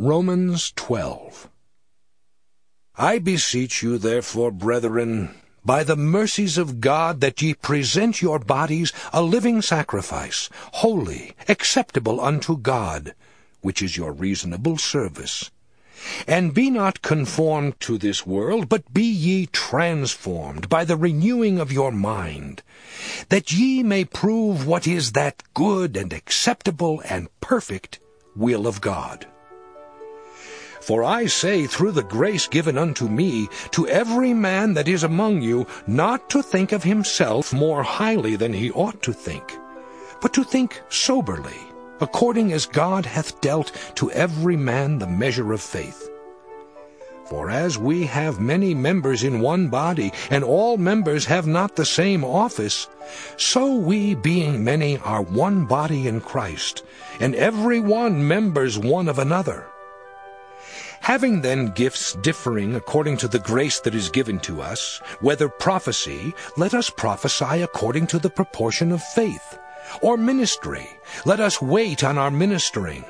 Romans 12 I beseech you therefore, brethren, by the mercies of God, that ye present your bodies a living sacrifice, holy, acceptable unto God, which is your reasonable service. And be not conformed to this world, but be ye transformed by the renewing of your mind, that ye may prove what is that good and acceptable and perfect will of God. For I say through the grace given unto me, to every man that is among you, not to think of himself more highly than he ought to think, but to think soberly, according as God hath dealt to every man the measure of faith. For as we have many members in one body, and all members have not the same office, so we, being many, are one body in Christ, and every one members one of another. Having then gifts differing according to the grace that is given to us, whether prophecy, let us prophesy according to the proportion of faith, or ministry, let us wait on our ministering,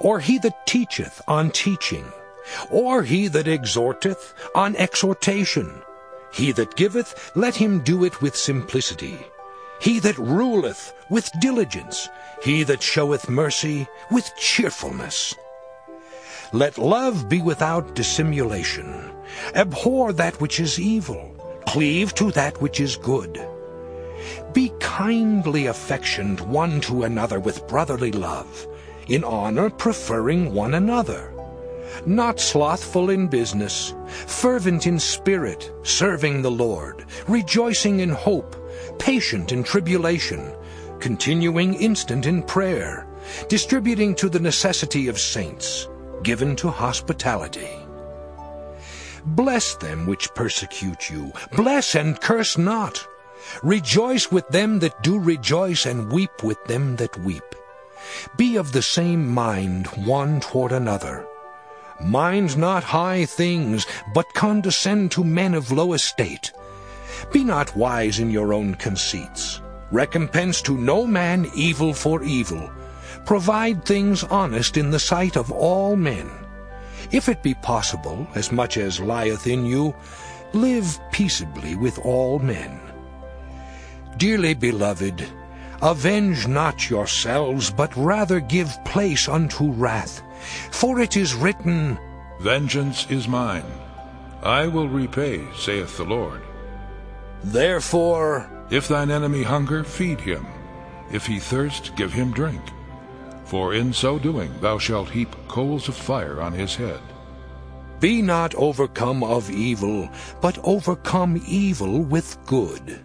or he that teacheth on teaching, or he that exhorteth on exhortation. He that giveth, let him do it with simplicity. He that ruleth, with diligence. He that showeth mercy, with cheerfulness. Let love be without dissimulation. Abhor that which is evil. Cleave to that which is good. Be kindly affectioned one to another with brotherly love, in honor preferring one another not slothful in business, fervent in spirit, serving the Lord, rejoicing in hope, patient in tribulation, continuing instant in prayer, distributing to the necessity of saints, given to hospitality. Bless them which persecute you, bless and curse not. Rejoice with them that do rejoice, and weep with them that weep. Be of the same mind one toward another. Mind not high things, but condescend to men of low estate. Be not wise in your own conceits. Recompense to no man evil for evil. Provide things honest in the sight of all men. If it be possible, as much as lieth in you, live peaceably with all men. Dearly beloved, avenge not yourselves, but rather give place unto wrath. For it is written, Vengeance is mine. I will repay, saith the Lord. Therefore, if thine enemy hunger, feed him. If he thirst, give him drink. For in so doing thou shalt heap coals of fire on his head. Be not overcome of evil, but overcome evil with good.